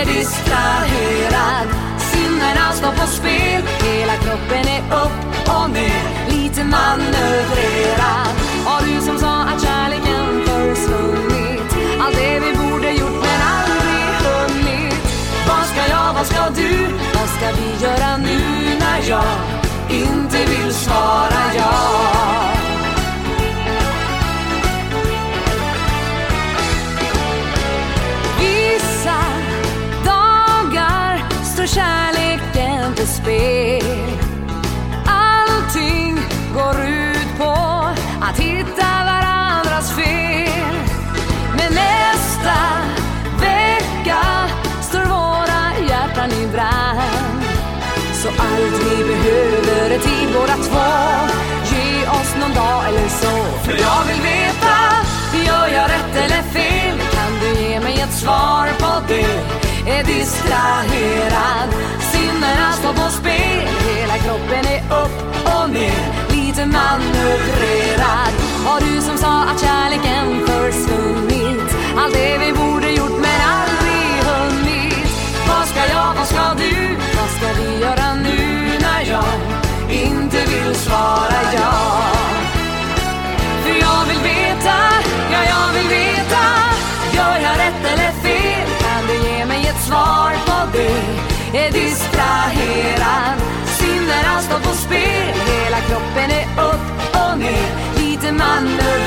är distraherad. Sinnena står på spel. Hela kroppen är upp och ner. Lite manövrerad. Och du som sa att kärleken försvunnit. Allt det vi borde gjort men aldrig hunnit. Vad ska jag, vad ska du, vad ska vi göra nu när jag inte vill svara? Allt vi behöver är tid båda två. Ge oss någon dag eller så. För jag vill veta, gör jag rätt eller fel? Kan du ge mig ett svar på det? Är distraherad, sinnena står på spel. Hela kroppen är upp och ner, lite manövrerad. Svar på det? Är distraherad, sinnena står på spel. Hela kroppen är upp och ner, lite manöver